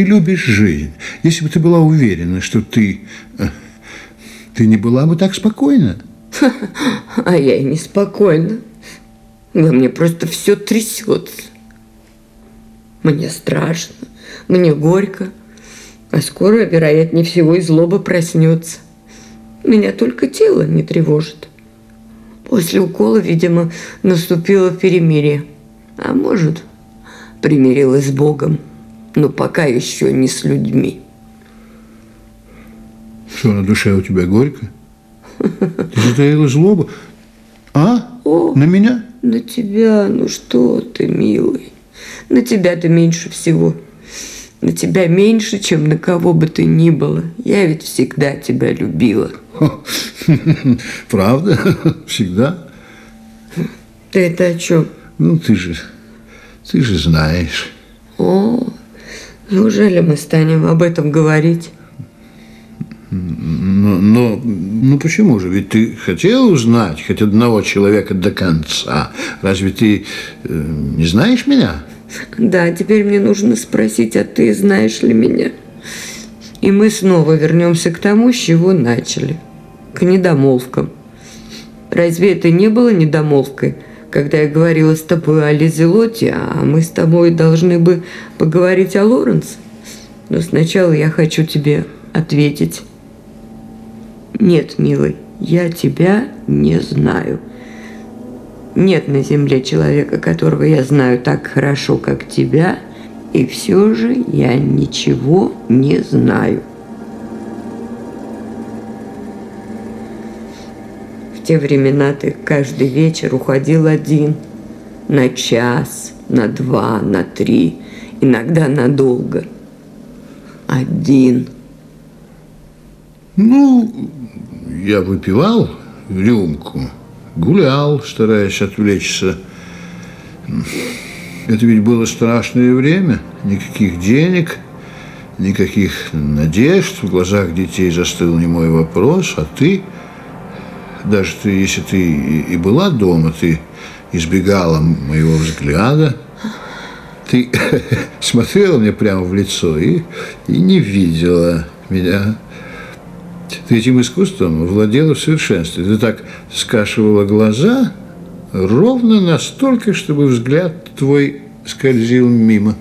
ты любишь жизнь. Если бы ты была уверена, что ты... э, Ты не была бы так спокойна. А я и неспокойна. Во мне просто все трясется. Мне страшно, мне горько. А скоро, вероятнее всего, и злоба проснется. Меня только тело не тревожит. После укола, видимо, наступило перемирие. А может, примирилась с Богом. Но пока еще не с людьми. Что, на душе у тебя горько? Ты затаила злобу? А? О. На меня? На тебя, ну что ты, милый. На тебя ты меньше всего. На тебя меньше, чем на кого бы ты ни было. Я ведь всегда тебя любила. Правда? Всегда? Ты это о чем? Ну, ты же... Ты же знаешь. О, неужели мы станем об этом говорить? Но, но ну почему же? Ведь ты хотел узнать хоть одного человека до конца. Разве ты э, не знаешь меня? Да, теперь мне нужно спросить, а ты знаешь ли меня? И мы снова вернемся к тому, с чего начали. К недомолвкам. Разве это не было недомолвкой, когда я говорила с тобой о Лизе Лотте, а мы с тобой должны бы поговорить о Лоренс? Но сначала я хочу тебе ответить. Нет, милый, я тебя не знаю. Нет на земле человека, которого я знаю так хорошо, как тебя, и все же я ничего не знаю. Те времена ты каждый вечер уходил один, на час, на два, на три, иногда надолго. Один. Ну, я выпивал рюмку, гулял, стараясь отвлечься. Это ведь было страшное время, никаких денег, никаких надежд. В глазах детей застыл не мой вопрос, а ты, даже ты, если ты и была дома, ты избегала моего взгляда, ты смотрела мне прямо в лицо и, и не видела меня. Ты этим искусством владела в совершенстве. Ты так скашивала глаза ровно настолько, чтобы взгляд твой скользил мимо.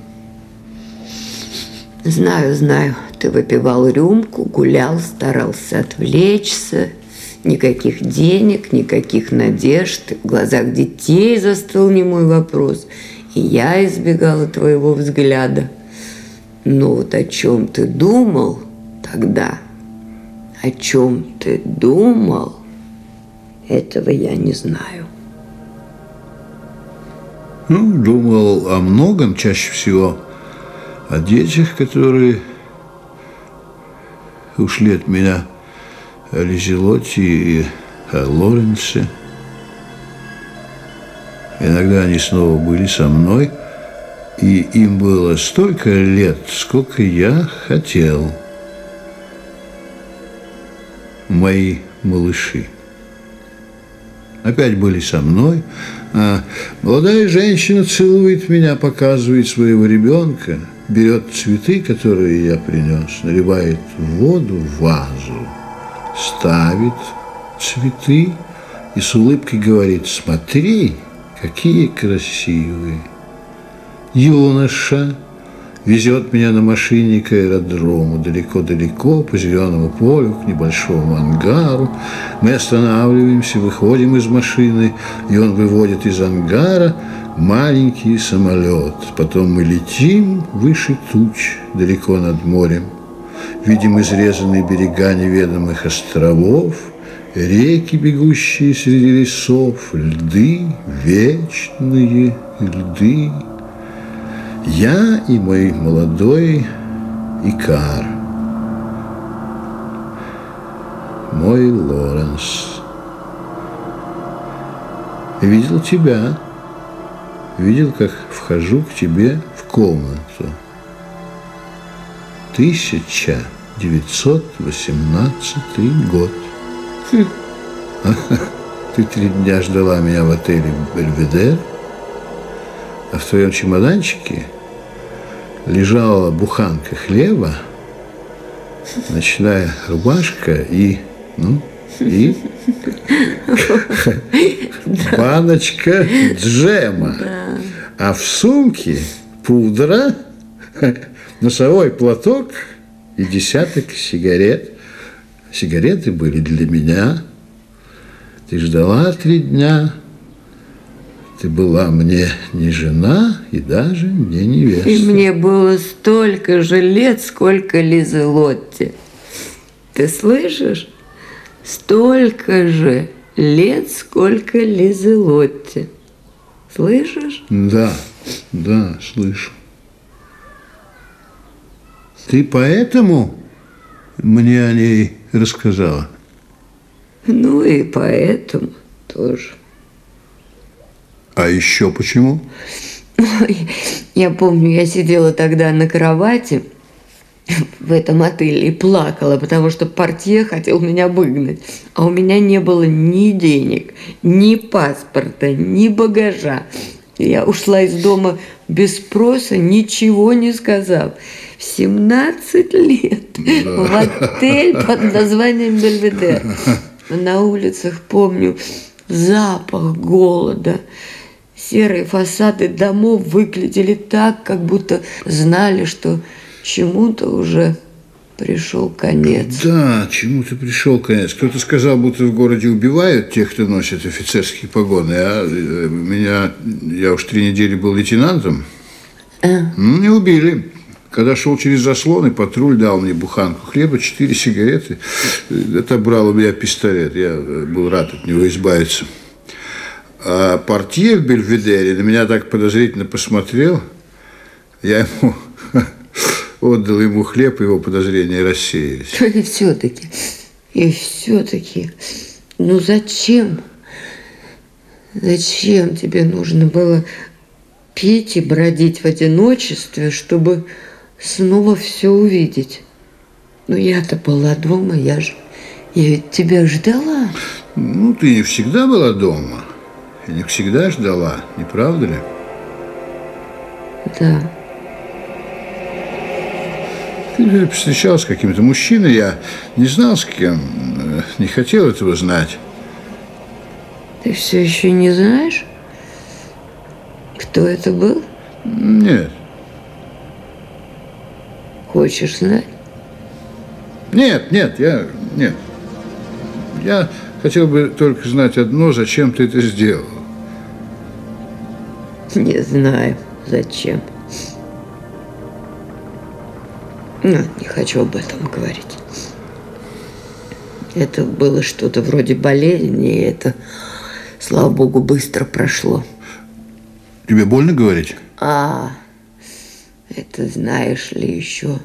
Знаю, знаю, ты выпивал рюмку, гулял, старался отвлечься. Никаких денег, никаких надежд. В глазах детей застыл немой вопрос. И я избегала твоего взгляда. Но вот о чем ты думал тогда, о чем ты думал, этого я не знаю. Ну, думал о многом, чаще всего о детях, которые ушли от меня, о Лизелоте и о Лоренсе. Иногда они снова были со мной, и им было столько лет, сколько я хотел. Мои малыши опять были со мной. А молодая женщина целует меня, показывает своего ребенка, берет цветы, которые я принес, наливает воду в вазу, ставит цветы и с улыбкой говорит, смотри, какие красивые. Юноша везет меня на машине к аэродрому, далеко-далеко, по зеленому полю, к небольшому ангару. Мы останавливаемся, выходим из машины, и он выводит из ангара маленький самолет. Потом мы летим выше туч, далеко над морем. Видим изрезанные берега неведомых островов, реки, бегущие среди лесов, льды, вечные льды. Я и мой молодой Икар, мой Лоренс. Видел тебя, видел, как вхожу к тебе в комнату. 1918 год. Ты три дня ждала меня в отеле Бельведер, а в твоем чемоданчике лежала буханка хлеба, ночная рубашка и, ну, и баночка джема. А в сумке пудра, носовой платок и десяток сигарет. Сигареты были для меня. Ты ждала три дня. Ты была мне не жена и даже не невеста. И мне было столько же лет, сколько Лизы Лотти. Ты слышишь? Столько же лет, сколько Лизы Лотти. Слышишь? Да, да, слышу. Ты поэтому мне о ней рассказала? Ну и поэтому тоже. А еще почему? Ой, я помню, я сидела тогда на кровати в этом отеле и плакала, потому что портье хотел меня выгнать. А у меня не было ни денег, ни паспорта, ни багажа. Я ушла из дома без спроса, ничего не сказав. В 17 лет в отель под названием Бельведер. На улицах, помню, запах голода. Серые фасады домов выглядели так, как будто знали, что чему-то уже пришел конец. Да, чему-то пришел конец. Кто-то сказал, будто в городе убивают тех, кто носит офицерские погоны. А э, меня, я уж три недели был лейтенантом. А? Ну, не убили. Когда шел через заслоны, патруль дал мне буханку хлеба, четыре сигареты. Отобрал у меня пистолет. Я э, был рад от него избавиться. А портье в Бельведере на меня так подозрительно посмотрел. Я ему отдал ему хлеб, его подозрения рассеялись. И все-таки, и все-таки, ну зачем? Зачем тебе нужно было пить и бродить в одиночестве, чтобы снова все увидеть? Ну я-то была дома, я же, я ведь тебя ждала. Ну, ты не всегда была дома, и не всегда ждала, не правда ли? Да. Ты встречался с каким-то мужчиной, я не знал с кем, э, не хотел этого знать. Ты все еще не знаешь, кто это был? Нет. Хочешь знать? Нет, нет, я... Нет. Я хотел бы только знать одно, зачем ты это сделал. Не знаю, зачем. Ну, не хочу об этом говорить. Это было что-то вроде болезни, и это, слава богу, быстро прошло. Тебе больно говорить? А, это знаешь ли еще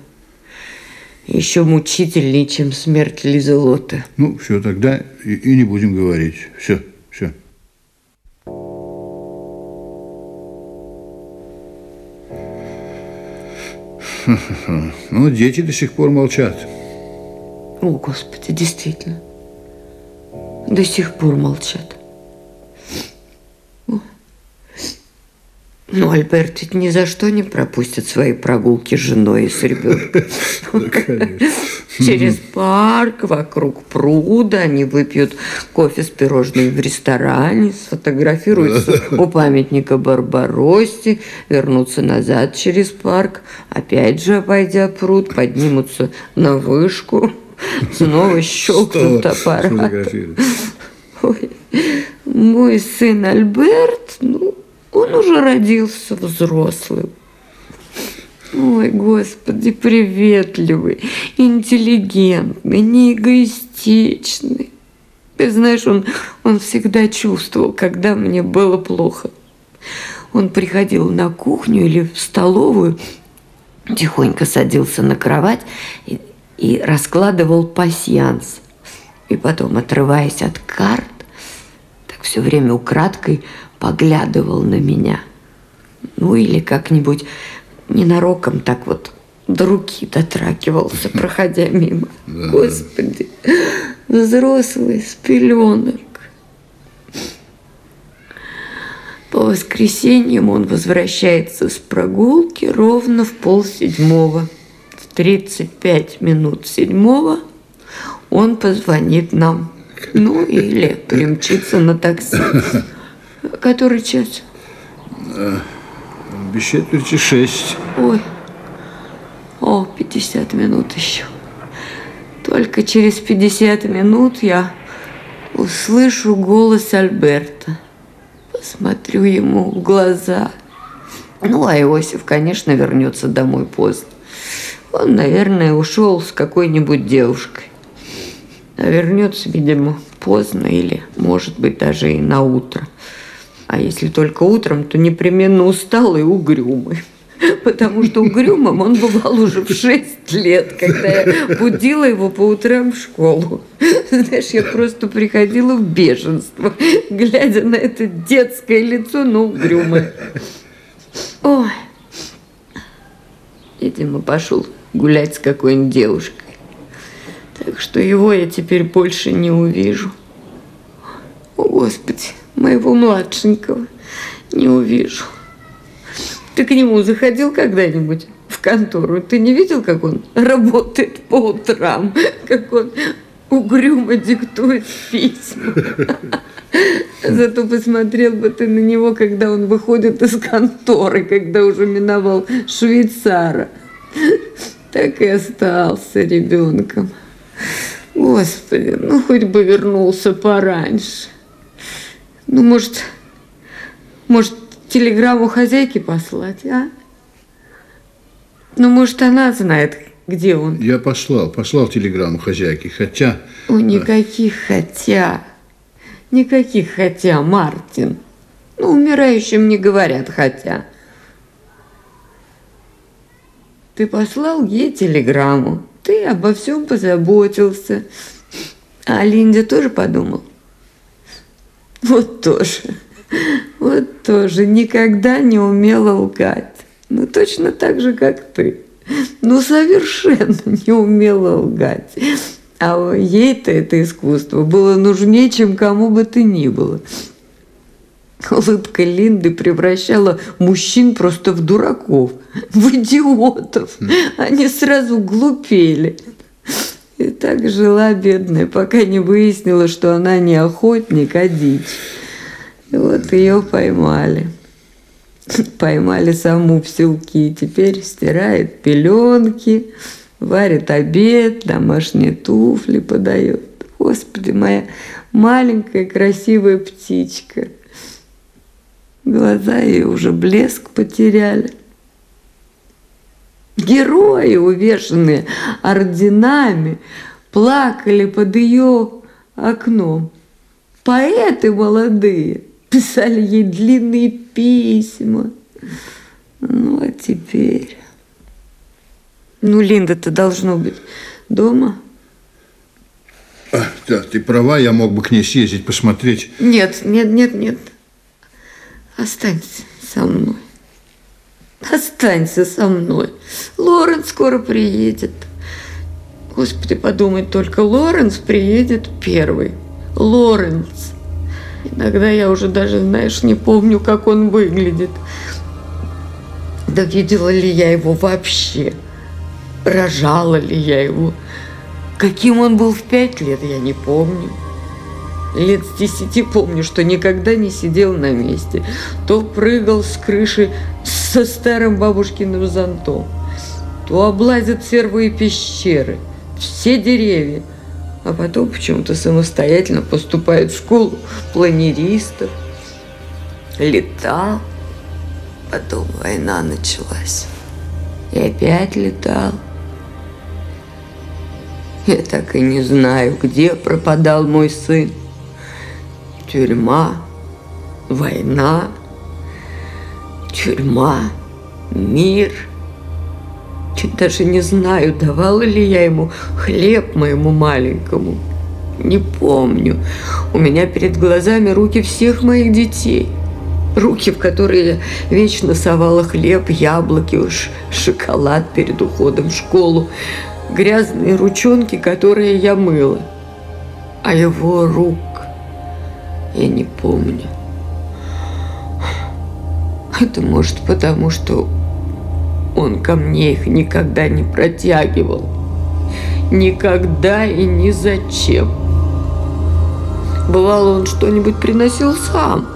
еще мучительнее, чем смерть Лизелота. Ну, все, тогда и, и не будем говорить. Все, Ну, дети до сих пор молчат. О, Господи, действительно. До сих пор молчат. Ну, Альберт ведь ни за что не пропустит свои прогулки с женой и с ребенком. Через парк, вокруг пруда они выпьют кофе с пирожными в ресторане, сфотографируются у памятника Барбароссе, вернутся назад через парк, опять же, обойдя пруд, поднимутся на вышку, снова щелкнут аппарат. Ой, мой сын Альберт, ну, он уже родился взрослым. Ой, Господи, приветливый, интеллигентный, неэгоистичный. Ты знаешь, он, он всегда чувствовал, когда мне было плохо. Он приходил на кухню или в столовую, тихонько садился на кровать и, и раскладывал пасьянс. И потом, отрываясь от карт, так все время украдкой поглядывал на меня. Ну или как-нибудь ненароком так вот до руки дотрагивался, проходя мимо. Господи, взрослый с пеленок. По воскресеньям он возвращается с прогулки ровно в полседьмого. В 35 минут седьмого он позвонит нам. Ну, или примчится на такси. Который час? Без четверти шесть. Ой, о, 50 минут еще. Только через 50 минут я услышу голос Альберта. Посмотрю ему в глаза. Ну, а Иосиф, конечно, вернется домой поздно. Он, наверное, ушел с какой-нибудь девушкой. А вернется, видимо, поздно или, может быть, даже и на утро. А если только утром, то непременно усталый и угрюмый. Потому что угрюмым он бывал уже в шесть лет, когда я будила его по утрам в школу. Знаешь, я просто приходила в бешенство, глядя на это детское лицо, но угрюмое. Ой, видимо, пошел гулять с какой-нибудь девушкой. Так что его я теперь больше не увижу. О, Господи, моего младшенького не увижу. Ты к нему заходил когда-нибудь в контору? Ты не видел, как он работает по утрам? Как он угрюмо диктует письма? Зато посмотрел бы ты на него, когда он выходит из конторы, когда уже миновал швейцара. Так и остался ребенком. Господи, ну хоть бы вернулся пораньше. Ну, может, может, телеграмму хозяйке послать, а? Ну, может, она знает, где он. Я послал, послал телеграмму хозяйке, хотя... О, никаких хотя. Никаких хотя, Мартин. Ну, умирающим не говорят хотя. Ты послал ей телеграмму. Ты обо всем позаботился. А Линде тоже подумал? Вот тоже. Вот тоже никогда не умела лгать. Ну, точно так же, как ты. Ну, совершенно не умела лгать. А ей-то это искусство было нужнее, чем кому бы ты ни было. Улыбка Линды превращала мужчин просто в дураков, в идиотов. Они сразу глупели. И так жила бедная, пока не выяснила, что она не охотник, а дичь. И вот ее поймали. Поймали саму в селки. Теперь стирает пеленки, варит обед, домашние туфли подает. Господи, моя маленькая красивая птичка. Глаза ее уже блеск потеряли. Герои, увешанные орденами, плакали под ее окном. Поэты молодые писали ей длинные письма. Ну, а теперь... Ну, Линда-то должно быть дома. А, да, ты права, я мог бы к ней съездить, посмотреть. Нет, нет, нет, нет. Останься со мной. Останься со мной. Лорен скоро приедет. Господи, подумай только, Лоренс приедет первый. Лоренс. Иногда я уже даже, знаешь, не помню, как он выглядит. Да видела ли я его вообще? Рожала ли я его? Каким он был в пять лет, я не помню. Лет с десяти помню, что никогда не сидел на месте. То прыгал с крыши со старым бабушкиным зонтом, то облазит сервые пещеры, все деревья, а потом почему-то самостоятельно поступает в школу планеристов. Летал, потом война началась. И опять летал. Я так и не знаю, где пропадал мой сын тюрьма, война, тюрьма, мир. Чуть даже не знаю, давала ли я ему хлеб моему маленькому. Не помню. У меня перед глазами руки всех моих детей. Руки, в которые я вечно совала хлеб, яблоки, уж шоколад перед уходом в школу. Грязные ручонки, которые я мыла. А его рук я не помню. Это может потому, что он ко мне их никогда не протягивал. Никогда и ни зачем. Бывало, он что-нибудь приносил сам.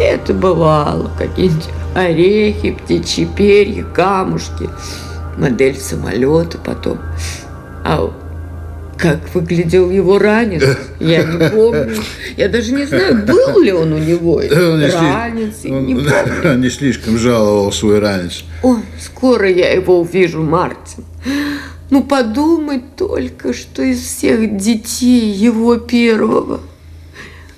Это бывало, какие-нибудь орехи, птичьи перья, камушки, модель самолета потом. А как выглядел его ранец, я не помню. Я даже не знаю, был ли он у него Он не ранец, и он не помню. не слишком жаловал свой ранец. Ой, скоро я его увижу, Мартин. Ну, подумать только, что из всех детей его первого